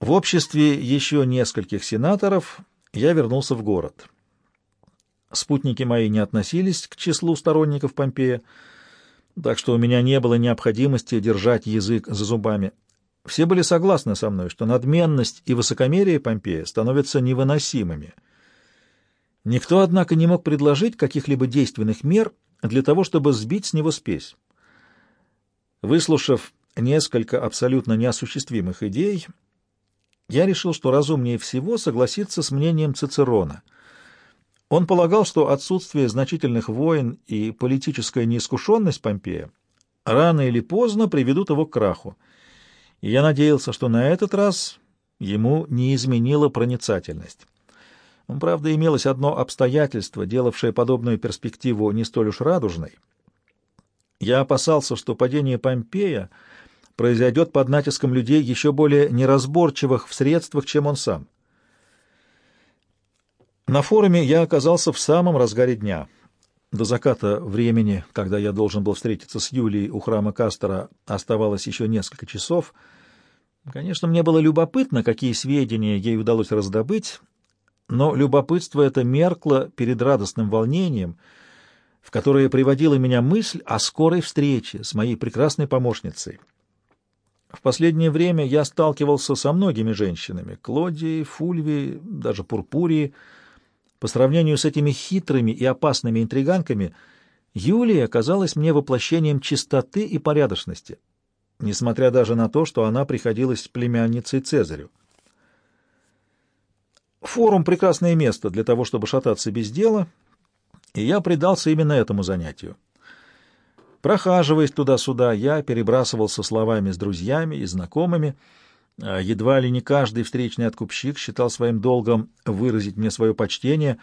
В обществе еще нескольких сенаторов я вернулся в город. Спутники мои не относились к числу сторонников Помпея, так что у меня не было необходимости держать язык за зубами. Все были согласны со мной, что надменность и высокомерие Помпея становятся невыносимыми. Никто, однако, не мог предложить каких-либо действенных мер для того, чтобы сбить с него спесь. Выслушав несколько абсолютно неосуществимых идей, я решил, что разумнее всего согласиться с мнением Цицерона. Он полагал, что отсутствие значительных войн и политическая неискушенность Помпея рано или поздно приведут его к краху, и я надеялся, что на этот раз ему не изменила проницательность. Правда, имелось одно обстоятельство, делавшее подобную перспективу не столь уж радужной. Я опасался, что падение Помпея — произойдет под натиском людей еще более неразборчивых в средствах, чем он сам. На форуме я оказался в самом разгаре дня. До заката времени, когда я должен был встретиться с Юлией у храма Кастера, оставалось еще несколько часов. Конечно, мне было любопытно, какие сведения ей удалось раздобыть, но любопытство это меркло перед радостным волнением, в которое приводила меня мысль о скорой встрече с моей прекрасной помощницей. В последнее время я сталкивался со многими женщинами — Клодией, Фульвией, даже Пурпурией. По сравнению с этими хитрыми и опасными интриганками, Юлия казалась мне воплощением чистоты и порядочности, несмотря даже на то, что она приходилась племянницей Цезарю. Форум — прекрасное место для того, чтобы шататься без дела, и я предался именно этому занятию. Прохаживаясь туда-сюда, я перебрасывался словами с друзьями и знакомыми. А едва ли не каждый встречный откупщик считал своим долгом выразить мне свое почтение.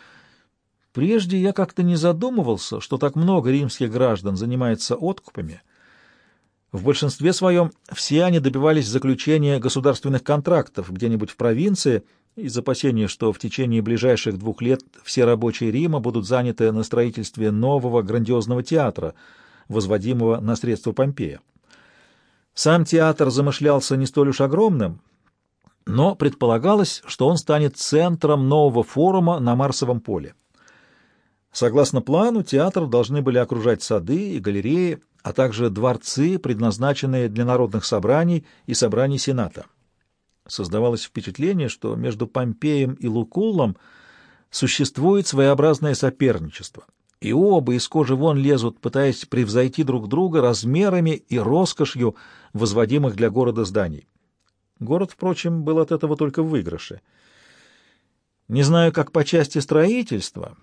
Прежде я как-то не задумывался, что так много римских граждан занимается откупами. В большинстве своем все они добивались заключения государственных контрактов где-нибудь в провинции из опасения, что в течение ближайших двух лет все рабочие Рима будут заняты на строительстве нового грандиозного театра — возводимого на средства Помпея. Сам театр замышлялся не столь уж огромным, но предполагалось, что он станет центром нового форума на Марсовом поле. Согласно плану, театр должны были окружать сады и галереи, а также дворцы, предназначенные для народных собраний и собраний Сената. Создавалось впечатление, что между Помпеем и Лукуллом существует своеобразное соперничество — и оба из кожи вон лезут, пытаясь превзойти друг друга размерами и роскошью возводимых для города зданий. Город, впрочем, был от этого только в выигрыше. Не знаю, как по части строительства,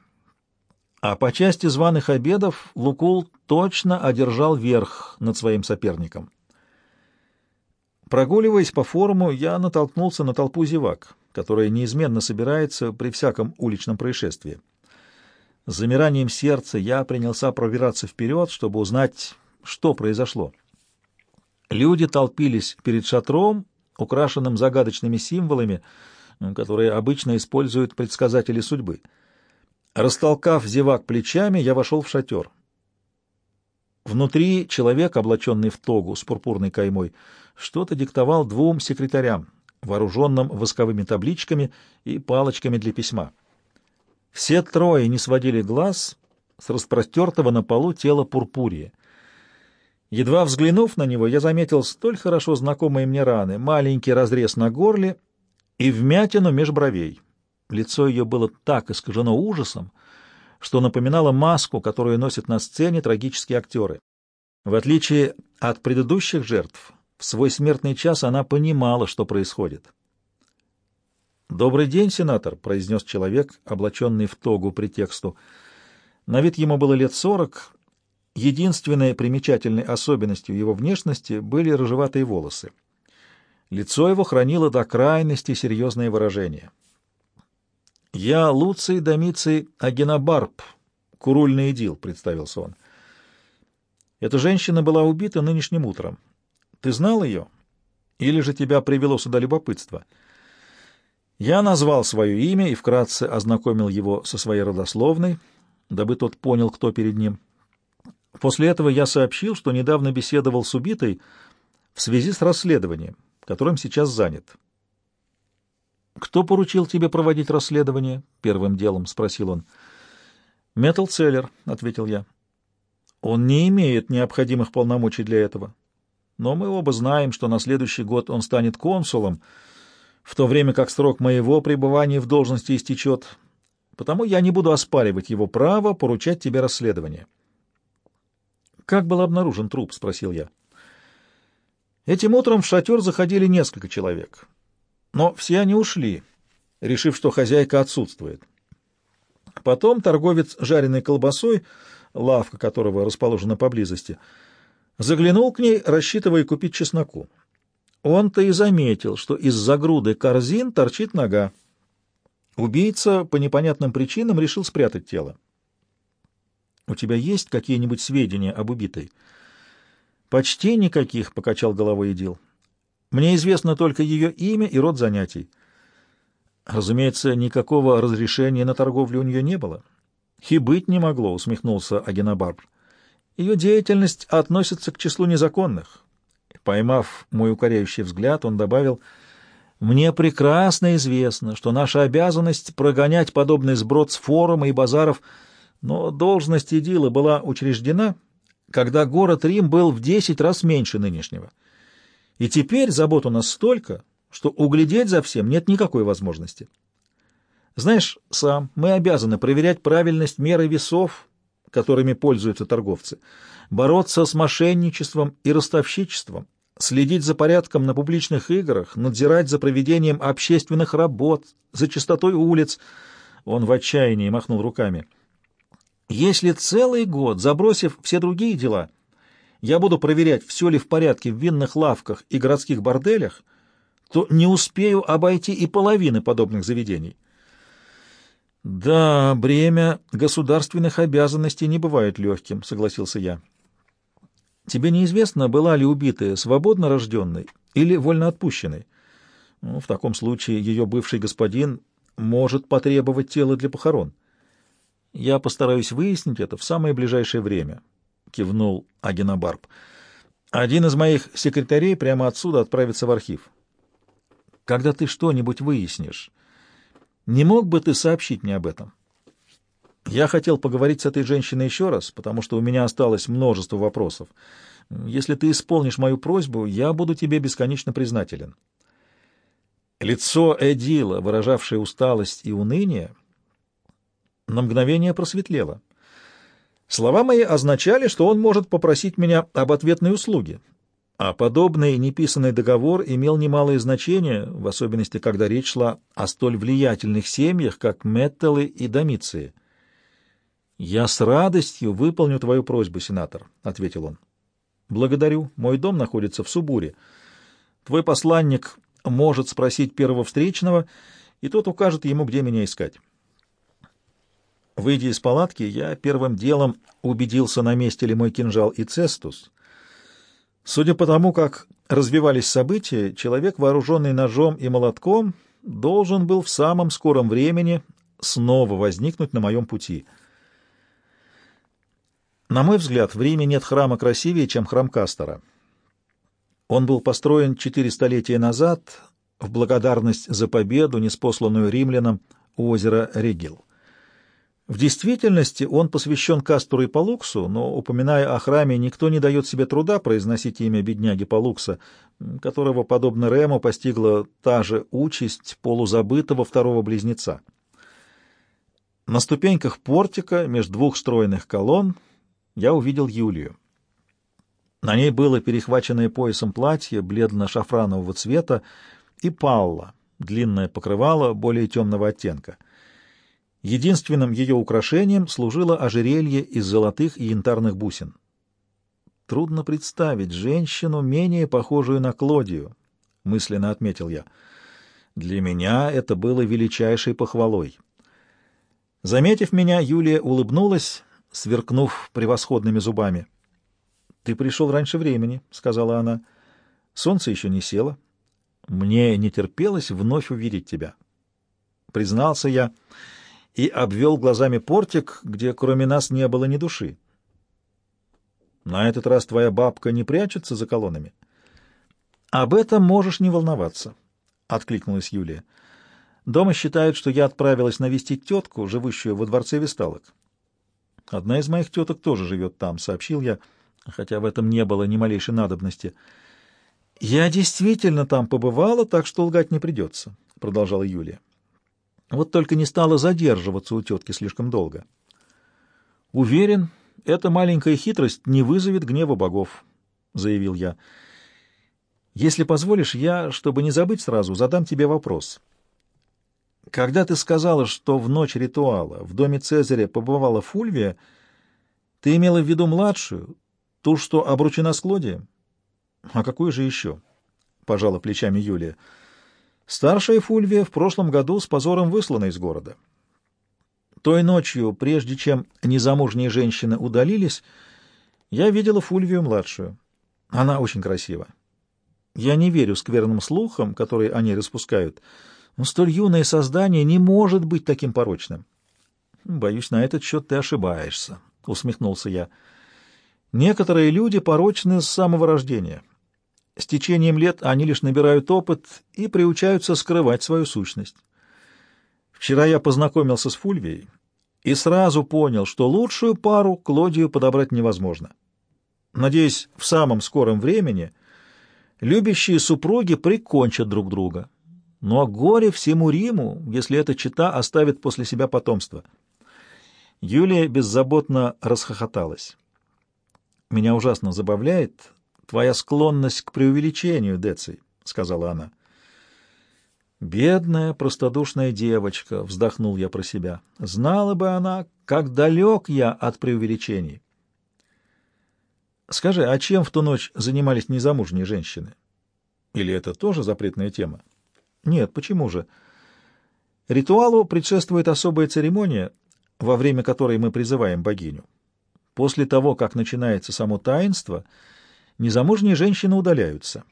а по части званых обедов Лукул точно одержал верх над своим соперником. Прогуливаясь по форуму, я натолкнулся на толпу зевак, которая неизменно собирается при всяком уличном происшествии. С замиранием сердца я принялся пробираться вперед, чтобы узнать, что произошло. Люди толпились перед шатром, украшенным загадочными символами, которые обычно используют предсказатели судьбы. Растолкав зевак плечами, я вошел в шатер. Внутри человек, облаченный в тогу с пурпурной каймой, что-то диктовал двум секретарям, вооруженным восковыми табличками и палочками для письма. Все трое не сводили глаз с распростертого на полу тела Пурпурии. Едва взглянув на него, я заметил столь хорошо знакомые мне раны, маленький разрез на горле и вмятину меж бровей. Лицо ее было так искажено ужасом, что напоминало маску, которую носят на сцене трагические актеры. В отличие от предыдущих жертв, в свой смертный час она понимала, что происходит. «Добрый день, сенатор», — произнес человек, облаченный в тогу претексту. На вид ему было лет сорок. Единственной примечательной особенностью его внешности были рыжеватые волосы. Лицо его хранило до крайности серьезное выражение. «Я Луций Домиций Агенобарб, курульный идил», — представился он. «Эта женщина была убита нынешним утром. Ты знал ее? Или же тебя привело сюда любопытство?» Я назвал свое имя и вкратце ознакомил его со своей родословной, дабы тот понял, кто перед ним. После этого я сообщил, что недавно беседовал с убитой в связи с расследованием, которым сейчас занят. «Кто поручил тебе проводить расследование?» — первым делом спросил он. «Метал Целлер», — ответил я. «Он не имеет необходимых полномочий для этого. Но мы оба знаем, что на следующий год он станет консулом, в то время как срок моего пребывания в должности истечет, потому я не буду оспаривать его право поручать тебе расследование». «Как был обнаружен труп?» — спросил я. Этим утром в шатер заходили несколько человек, но все они ушли, решив, что хозяйка отсутствует. Потом торговец жареной колбасой, лавка которого расположена поблизости, заглянул к ней, рассчитывая купить чесноку. Он-то и заметил, что из-за груды корзин торчит нога. Убийца по непонятным причинам решил спрятать тело. «У тебя есть какие-нибудь сведения об убитой?» «Почти никаких», — покачал головой Идил. «Мне известно только ее имя и род занятий». Разумеется, никакого разрешения на торговлю у нее не было. «И быть не могло», — усмехнулся Агенобарб. «Ее деятельность относится к числу незаконных». Поймав мой укоряющий взгляд, он добавил, «Мне прекрасно известно, что наша обязанность — прогонять подобный сброд с форума и базаров, но должность Идила была учреждена...» когда город Рим был в десять раз меньше нынешнего. И теперь забот у нас столько, что углядеть за всем нет никакой возможности. Знаешь, сам, мы обязаны проверять правильность меры весов, которыми пользуются торговцы, бороться с мошенничеством и ростовщичеством, следить за порядком на публичных играх, надзирать за проведением общественных работ, за чистотой улиц. Он в отчаянии махнул руками — если целый год, забросив все другие дела, я буду проверять, все ли в порядке в винных лавках и городских борделях, то не успею обойти и половины подобных заведений. «Да, бремя государственных обязанностей не бывает легким», — согласился я. «Тебе неизвестно, была ли убитая свободно рожденной или вольноотпущенной? Ну, в таком случае ее бывший господин может потребовать тело для похорон». Я постараюсь выяснить это в самое ближайшее время, — кивнул Агенобарб. Один из моих секретарей прямо отсюда отправится в архив. Когда ты что-нибудь выяснишь, не мог бы ты сообщить мне об этом? Я хотел поговорить с этой женщиной еще раз, потому что у меня осталось множество вопросов. Если ты исполнишь мою просьбу, я буду тебе бесконечно признателен. Лицо Эдила, выражавшее усталость и уныние, на мгновение просветлело. Слова мои означали, что он может попросить меня об ответной услуге, а подобный неписанный договор имел немалое значение, в особенности, когда речь шла о столь влиятельных семьях, как Меттелы и Домиции. «Я с радостью выполню твою просьбу, сенатор», — ответил он. «Благодарю. Мой дом находится в Субуре. Твой посланник может спросить первого встречного, и тот укажет ему, где меня искать». Выйдя из палатки, я первым делом убедился, на месте ли мой кинжал и цестус. Судя по тому, как развивались события, человек, вооруженный ножом и молотком, должен был в самом скором времени снова возникнуть на моем пути. На мой взгляд, в Риме нет храма красивее, чем храм Кастора. Он был построен четыре столетия назад в благодарность за победу, неспосланную римлянам у озера Регил. В действительности он посвящен Кастору и Палуксу, но, упоминая о храме, никто не дает себе труда произносить имя бедняги Палукса, которого, подобно Рему, постигла та же участь полузабытого второго близнеца. На ступеньках портика между двух стройных колонн я увидел Юлию. На ней было перехваченное поясом платье бледно-шафранового цвета и палла, длинное покрывало более темного оттенка — Единственным ее украшением служило ожерелье из золотых и янтарных бусин. Трудно представить женщину, менее похожую на Клодию, — мысленно отметил я. Для меня это было величайшей похвалой. Заметив меня, Юлия улыбнулась, сверкнув превосходными зубами. — Ты пришел раньше времени, — сказала она. — Солнце еще не село. Мне не терпелось вновь увидеть тебя. Признался я и обвел глазами портик, где кроме нас не было ни души. На этот раз твоя бабка не прячется за колоннами? Об этом можешь не волноваться, — откликнулась Юлия. Дома считают, что я отправилась навестить тетку, живущую во дворце Весталок. Одна из моих теток тоже живет там, — сообщил я, хотя в этом не было ни малейшей надобности. Я действительно там побывала, так что лгать не придется, — продолжала Юлия. Вот только не стала задерживаться у тетки слишком долго. Уверен, эта маленькая хитрость не вызовет гнева богов, — заявил я. Если позволишь, я, чтобы не забыть сразу, задам тебе вопрос. Когда ты сказала, что в ночь ритуала в доме Цезаря побывала Фульвия, ты имела в виду младшую, ту, что обручена с Клодием? А какую же еще? — пожала плечами Юлия. Старшая Фульвия в прошлом году с позором выслана из города. Той ночью, прежде чем незамужние женщины удалились, я видела Фульвию младшую. Она очень красива. Я не верю скверным слухам, которые они распускают, но столь юное создание не может быть таким порочным. Боюсь, на этот счет ты ошибаешься, — усмехнулся я. Некоторые люди порочны с самого рождения. С течением лет они лишь набирают опыт и приучаются скрывать свою сущность. Вчера я познакомился с Фульвией и сразу понял, что лучшую пару Клодию подобрать невозможно. Надеюсь, в самом скором времени любящие супруги прикончат друг друга. Но горе всему Риму, если эта чита оставит после себя потомство. Юлия беззаботно расхохоталась. «Меня ужасно забавляет твоя склонность к преувеличению, Деций», — сказала она. «Бедная, простодушная девочка», — вздохнул я про себя. «Знала бы она, как далек я от преувеличений». Скажи, а чем в ту ночь занимались незамужние женщины? Или это тоже запретная тема? Нет, почему же? Ритуалу предшествует особая церемония, во время которой мы призываем богиню. После того, как начинается само таинство, незамужние женщины удаляются.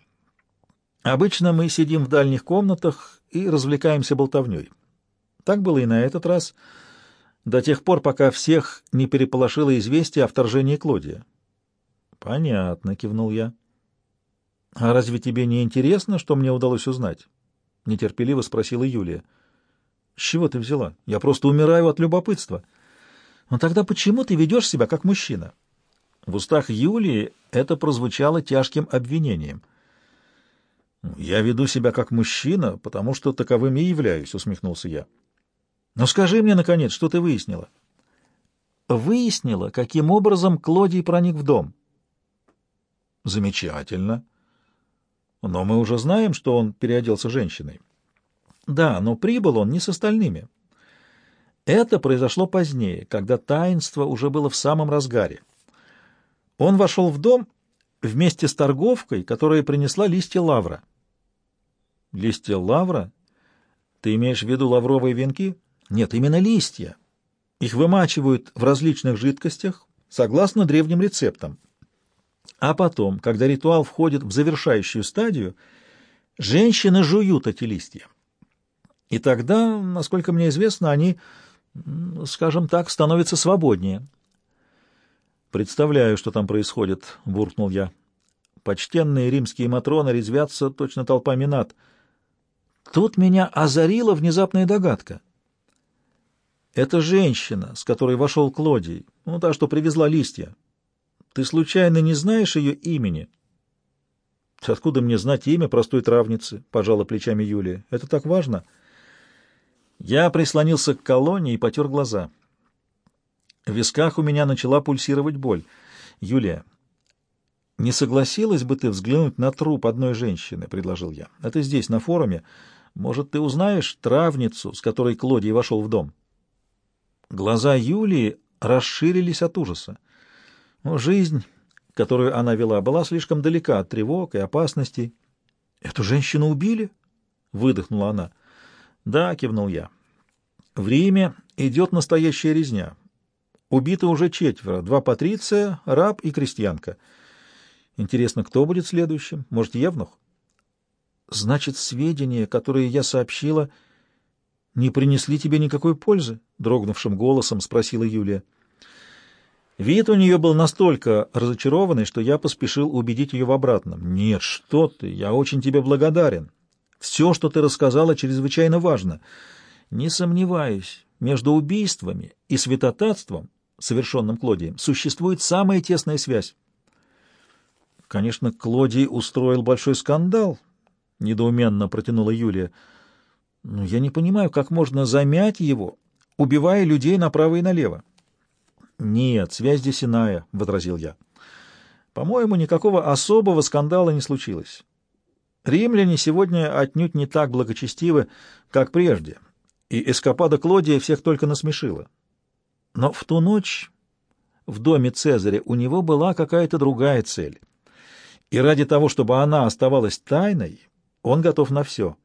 Обычно мы сидим в дальних комнатах и развлекаемся болтовней. Так было и на этот раз, до тех пор, пока всех не переполошило известие о вторжении Клодия. Понятно, кивнул я. А разве тебе не интересно, что мне удалось узнать? Нетерпеливо спросила Юлия. С чего ты взяла? Я просто умираю от любопытства. Но тогда почему ты ведешь себя как мужчина? В устах Юлии это прозвучало тяжким обвинением. «Я веду себя как мужчина, потому что таковым и являюсь», — усмехнулся я. «Но скажи мне, наконец, что ты выяснила?» «Выяснила, каким образом Клодий проник в дом». Замечательно. Но мы уже знаем, что он переоделся женщиной. Да, но прибыл он не с остальными. Это произошло позднее, когда таинство уже было в самом разгаре. Он вошел в дом вместе с торговкой, которая принесла листья лавра. Листья лавра? Ты имеешь в виду лавровые венки? Нет, именно листья. Их вымачивают в различных жидкостях, согласно древним рецептам. А потом, когда ритуал входит в завершающую стадию, женщины жуют эти листья. И тогда, насколько мне известно, они, скажем так, становятся свободнее. «Представляю, что там происходит», — буркнул я. «Почтенные римские матроны резвятся, точно толпа минат». Тут меня озарила внезапная догадка. Это женщина, с которой вошел Клодий, ну, та, что привезла листья. Ты случайно не знаешь ее имени? — Откуда мне знать имя простой травницы? — пожала плечами Юлия. — Это так важно? Я прислонился к колонне и потер глаза. В висках у меня начала пульсировать боль. — Юлия, не согласилась бы ты взглянуть на труп одной женщины? — предложил я. — Это здесь, на форуме. Может, ты узнаешь травницу, с которой Клодий вошел в дом? Глаза Юлии расширились от ужаса. Но жизнь, которую она вела, была слишком далека от тревог и опасностей. «Эту женщину убили?» — выдохнула она. «Да», — кивнул я. «В Риме идет настоящая резня. Убиты уже четверо, два патриция, раб и крестьянка. Интересно, кто будет следующим? Может, Евнух?» «Значит, сведения, которые я сообщила, не принесли тебе никакой пользы?» — дрогнувшим голосом спросила Юлия. Вид у нее был настолько разочарованный, что я поспешил убедить ее в обратном. «Нет, что ты, я очень тебе благодарен. Все, что ты рассказала, чрезвычайно важно. Не сомневаюсь, между убийствами и святотатством, совершенным Клодием, существует самая тесная связь. Конечно, Клодий устроил большой скандал, — недоуменно протянула Юлия. Но я не понимаю, как можно замять его, убивая людей направо и налево. Нет, связь здесь иная, — возразил я. По-моему, никакого особого скандала не случилось. Римляне сегодня отнюдь не так благочестивы, как прежде, и эскапада Клодия всех только насмешила. Но в ту ночь в доме Цезаря у него была какая-то другая цель. И ради того, чтобы она оставалась тайной, он готов на все.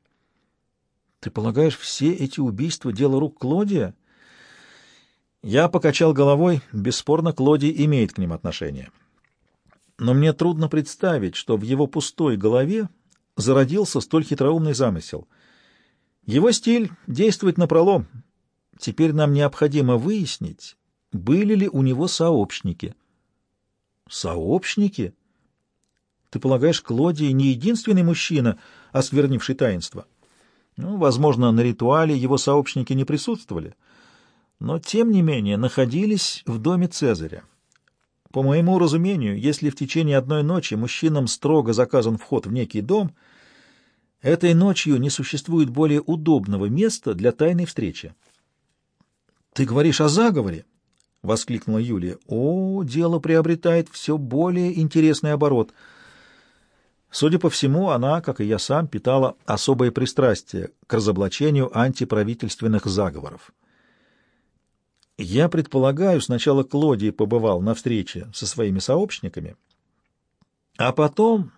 Ты полагаешь, все эти убийства — дело рук Клодия? Я покачал головой. Бесспорно, Клодий имеет к ним отношение. Но мне трудно представить, что в его пустой голове зародился столь хитроумный замысел. Его стиль — действовать напролом. Теперь нам необходимо выяснить, были ли у него сообщники. Сообщники? Ты полагаешь, Клодий не единственный мужчина, осквернивший таинство? Ну, возможно, на ритуале его сообщники не присутствовали, но, тем не менее, находились в доме Цезаря. По моему разумению, если в течение одной ночи мужчинам строго заказан вход в некий дом, этой ночью не существует более удобного места для тайной встречи. «Ты говоришь о заговоре?» — воскликнула Юлия. «О, дело приобретает все более интересный оборот». Судя по всему, она, как и я сам, питала особое пристрастие к разоблачению антиправительственных заговоров. Я предполагаю, сначала Клодий побывал на встрече со своими сообщниками, а потом,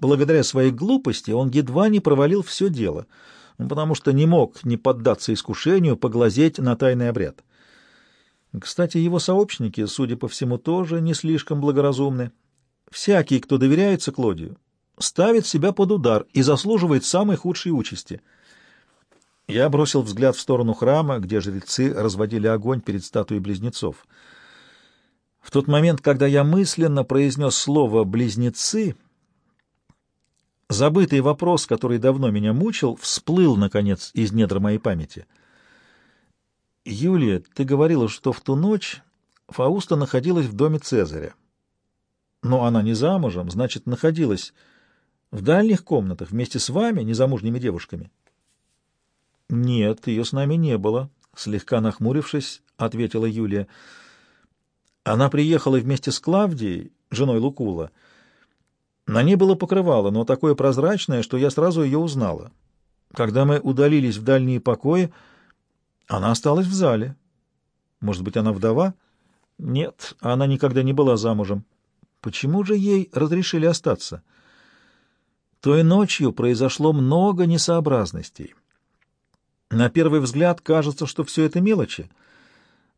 благодаря своей глупости, он едва не провалил все дело, потому что не мог не поддаться искушению поглазеть на тайный обряд. Кстати, его сообщники, судя по всему, тоже не слишком благоразумны. Всякий, кто доверяется Клодию, ставит себя под удар и заслуживает самой худшей участи — я бросил взгляд в сторону храма, где жрецы разводили огонь перед статуей близнецов. В тот момент, когда я мысленно произнес слово «близнецы», забытый вопрос, который давно меня мучил, всплыл, наконец, из недр моей памяти. «Юлия, ты говорила, что в ту ночь Фауста находилась в доме Цезаря. Но она не замужем, значит, находилась в дальних комнатах вместе с вами, незамужними девушками». «Нет, ее с нами не было», — слегка нахмурившись, ответила Юлия. «Она приехала вместе с Клавдией, женой Лукула. На ней было покрывало, но такое прозрачное, что я сразу ее узнала. Когда мы удалились в дальние покои, она осталась в зале. Может быть, она вдова? Нет, она никогда не была замужем. Почему же ей разрешили остаться? Той ночью произошло много несообразностей». На первый взгляд кажется, что все это мелочи,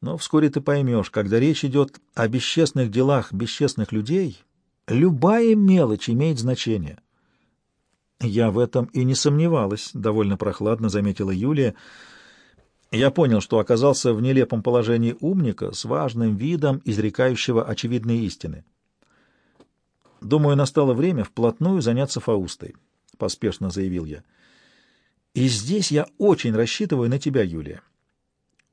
но вскоре ты поймешь, когда речь идет о бесчестных делах бесчестных людей, любая мелочь имеет значение. Я в этом и не сомневалась, — довольно прохладно заметила Юлия. Я понял, что оказался в нелепом положении умника с важным видом, изрекающего очевидные истины. Думаю, настало время вплотную заняться Фаустой, — поспешно заявил я. — и здесь я очень рассчитываю на тебя, Юлия.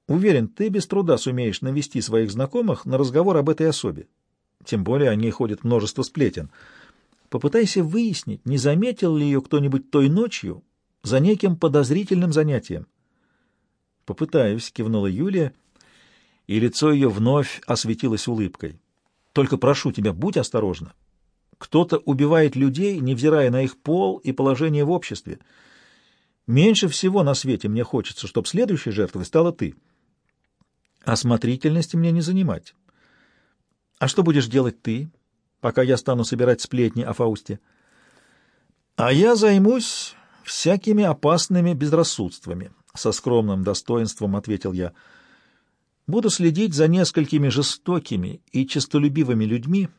Уверен, ты без труда сумеешь навести своих знакомых на разговор об этой особе. Тем более о ней ходит множество сплетен. Попытайся выяснить, не заметил ли ее кто-нибудь той ночью за неким подозрительным занятием. Попытаюсь, кивнула Юлия, и лицо ее вновь осветилось улыбкой. Только прошу тебя, будь осторожна. Кто-то убивает людей, невзирая на их пол и положение в обществе. Меньше всего на свете мне хочется, чтобы следующей жертвой стала ты. Осмотрительности мне не занимать. А что будешь делать ты, пока я стану собирать сплетни о Фаусте? А я займусь всякими опасными безрассудствами, — со скромным достоинством ответил я. Буду следить за несколькими жестокими и честолюбивыми людьми,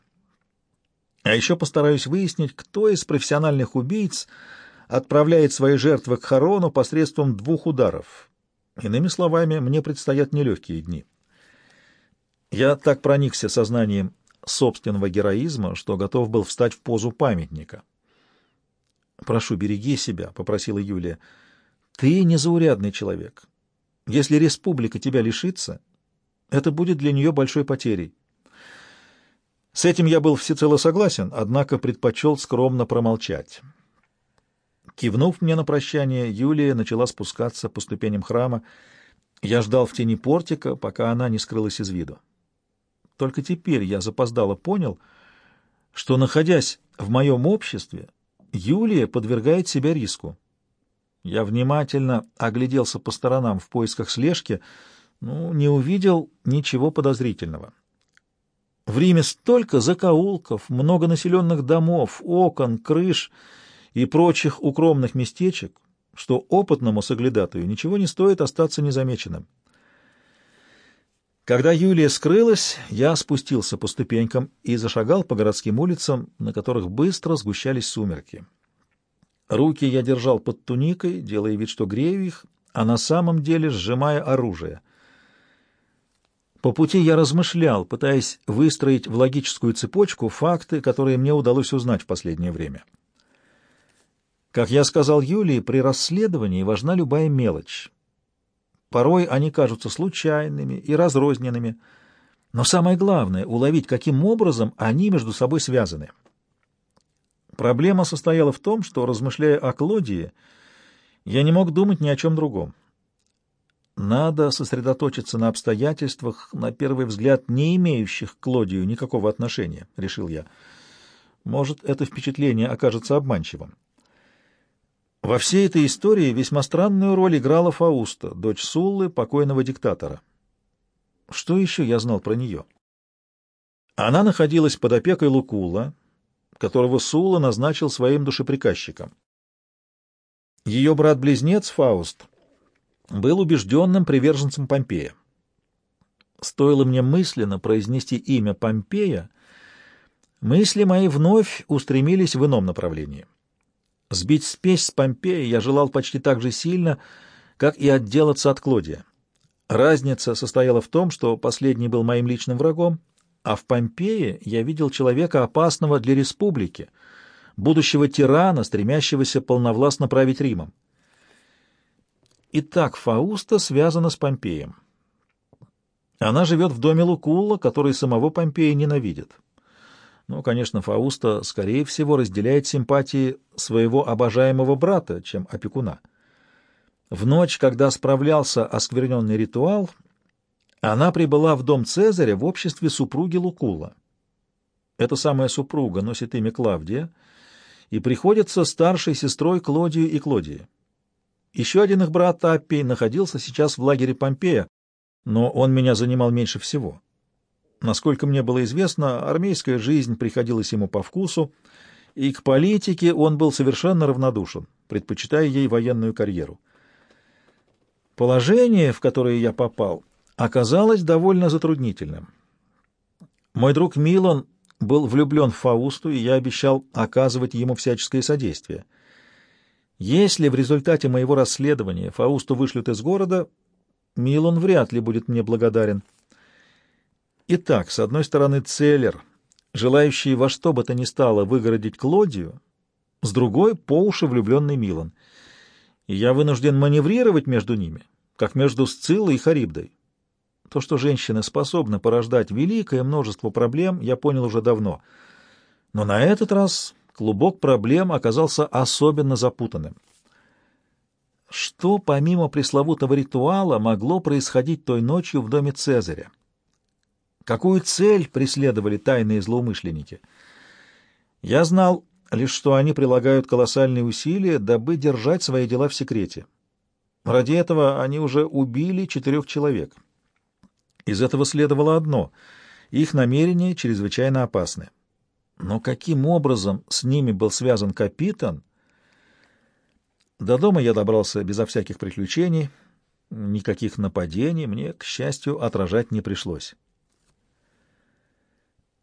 а еще постараюсь выяснить, кто из профессиональных убийц — отправляет свои жертвы к Харону посредством двух ударов. Иными словами, мне предстоят нелегкие дни. Я так проникся сознанием собственного героизма, что готов был встать в позу памятника. «Прошу, береги себя», — попросила Юлия. «Ты незаурядный человек. Если республика тебя лишится, это будет для нее большой потерей». С этим я был всецело согласен, однако предпочел скромно промолчать. Кивнув мне на прощание, Юлия начала спускаться по ступеням храма. Я ждал в тени портика, пока она не скрылась из виду. Только теперь я запоздало понял, что, находясь в моем обществе, Юлия подвергает себя риску. Я внимательно огляделся по сторонам в поисках слежки, но не увидел ничего подозрительного. В Риме столько закоулков, много населенных домов, окон, крыш и прочих укромных местечек, что опытному соглядатую ничего не стоит остаться незамеченным. Когда Юлия скрылась, я спустился по ступенькам и зашагал по городским улицам, на которых быстро сгущались сумерки. Руки я держал под туникой, делая вид, что грею их, а на самом деле сжимая оружие — по пути я размышлял, пытаясь выстроить в логическую цепочку факты, которые мне удалось узнать в последнее время. Как я сказал Юлии, при расследовании важна любая мелочь. Порой они кажутся случайными и разрозненными, но самое главное — уловить, каким образом они между собой связаны. Проблема состояла в том, что, размышляя о Клодии, я не мог думать ни о чем другом. Надо сосредоточиться на обстоятельствах, на первый взгляд, не имеющих к Клодию никакого отношения, — решил я. Может, это впечатление окажется обманчивым. Во всей этой истории весьма странную роль играла Фауста, дочь Суллы, покойного диктатора. Что еще я знал про нее? Она находилась под опекой Лукула, которого Сула назначил своим душеприказчиком. Ее брат-близнец Фауст — был убежденным приверженцем Помпея. Стоило мне мысленно произнести имя Помпея, мысли мои вновь устремились в ином направлении. Сбить спесь с Помпея я желал почти так же сильно, как и отделаться от Клодия. Разница состояла в том, что последний был моим личным врагом, а в Помпее я видел человека опасного для республики, будущего тирана, стремящегося полновластно править Римом. Итак, Фауста связана с Помпеем. Она живет в доме Лукулла, который самого Помпея ненавидит. Ну, конечно, Фауста, скорее всего, разделяет симпатии своего обожаемого брата, чем опекуна. В ночь, когда справлялся оскверненный ритуал, она прибыла в дом Цезаря в обществе супруги Лукула. Эта самая супруга носит имя Клавдия и приходится старшей сестрой Клодию и Клодии. Еще один их брат Аппий находился сейчас в лагере Помпея, но он меня занимал меньше всего. Насколько мне было известно, армейская жизнь приходилась ему по вкусу, и к политике он был совершенно равнодушен, предпочитая ей военную карьеру. Положение, в которое я попал, оказалось довольно затруднительным. Мой друг Милан был влюблен в Фаусту, и я обещал оказывать ему всяческое содействие — если в результате моего расследования Фаусту вышлют из города, Милон вряд ли будет мне благодарен. Итак, с одной стороны, Целлер, желающий во что бы то ни стало выгородить Клодию, с другой — по уши влюбленный Милон. И я вынужден маневрировать между ними, как между Сциллой и Харибдой. То, что женщина способна порождать великое множество проблем, я понял уже давно. Но на этот раз клубок проблем оказался особенно запутанным. Что помимо пресловутого ритуала могло происходить той ночью в доме Цезаря? Какую цель преследовали тайные злоумышленники? Я знал лишь, что они прилагают колоссальные усилия, дабы держать свои дела в секрете. Ради этого они уже убили четырех человек. Из этого следовало одно — их намерения чрезвычайно опасны. Но каким образом с ними был связан капитан? До дома я добрался безо всяких приключений, никаких нападений мне, к счастью, отражать не пришлось.